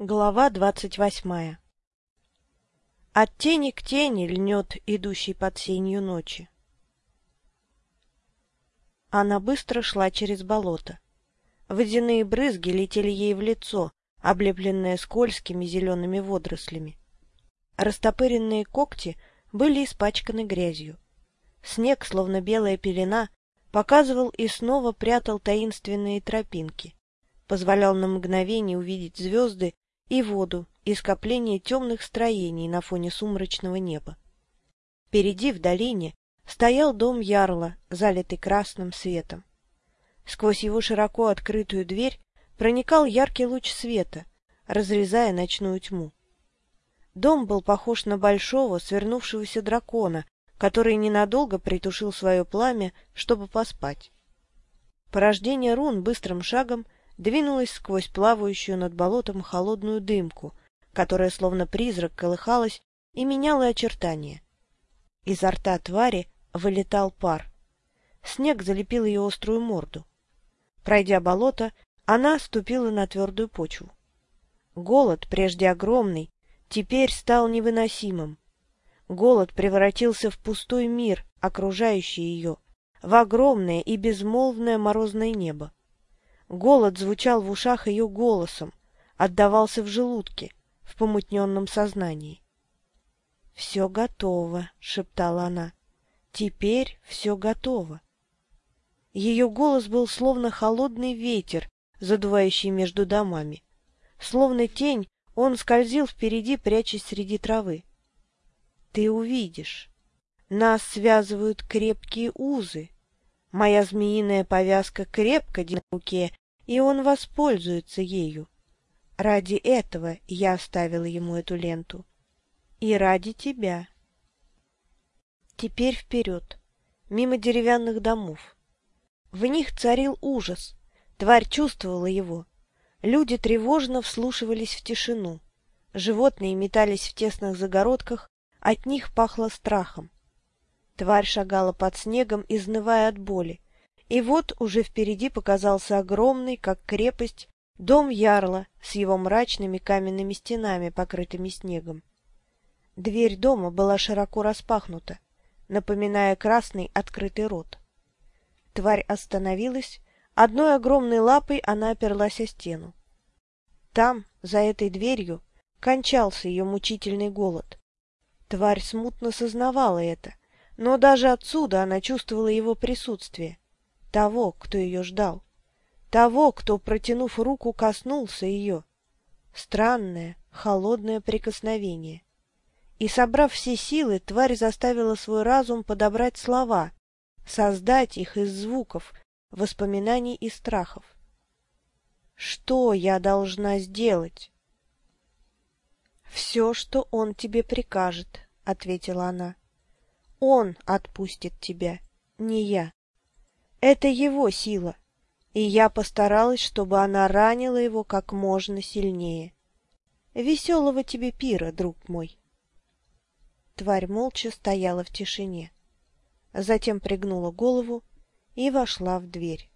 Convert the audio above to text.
Глава двадцать восьмая От тени к тени льнет идущий под сенью ночи. Она быстро шла через болото. Водяные брызги летели ей в лицо, облепленное скользкими зелеными водорослями. Растопыренные когти были испачканы грязью. Снег, словно белая пелена, показывал и снова прятал таинственные тропинки, позволял на мгновение увидеть звезды и воду и скопление темных строений на фоне сумрачного неба. Впереди, в долине, стоял дом Ярла, залитый красным светом. Сквозь его широко открытую дверь проникал яркий луч света, разрезая ночную тьму. Дом был похож на большого свернувшегося дракона, который ненадолго притушил свое пламя, чтобы поспать. Порождение рун быстрым шагом — двинулась сквозь плавающую над болотом холодную дымку, которая словно призрак колыхалась и меняла очертания. Изо рта твари вылетал пар. Снег залепил ее острую морду. Пройдя болото, она ступила на твердую почву. Голод, прежде огромный, теперь стал невыносимым. Голод превратился в пустой мир, окружающий ее, в огромное и безмолвное морозное небо. Голод звучал в ушах ее голосом, отдавался в желудке, в помутненном сознании. — Все готово, — шептала она. — Теперь все готово. Ее голос был словно холодный ветер, задувающий между домами. Словно тень, он скользил впереди, прячась среди травы. — Ты увидишь. Нас связывают крепкие узы. Моя змеиная повязка крепко на руке, и он воспользуется ею. Ради этого я оставила ему эту ленту. И ради тебя. Теперь вперед, мимо деревянных домов. В них царил ужас. Тварь чувствовала его. Люди тревожно вслушивались в тишину. Животные метались в тесных загородках, от них пахло страхом. Тварь шагала под снегом, изнывая от боли. И вот уже впереди показался огромный, как крепость, дом Ярла с его мрачными каменными стенами, покрытыми снегом. Дверь дома была широко распахнута, напоминая красный открытый рот. Тварь остановилась, одной огромной лапой она оперлась о стену. Там, за этой дверью, кончался ее мучительный голод. Тварь смутно сознавала это, но даже отсюда она чувствовала его присутствие того, кто ее ждал, того, кто, протянув руку, коснулся ее. Странное, холодное прикосновение. И, собрав все силы, тварь заставила свой разум подобрать слова, создать их из звуков, воспоминаний и страхов. Что я должна сделать? «Все, что он тебе прикажет», — ответила она. «Он отпустит тебя, не я». Это его сила, и я постаралась, чтобы она ранила его как можно сильнее. Веселого тебе пира, друг мой. Тварь молча стояла в тишине, затем пригнула голову и вошла в дверь.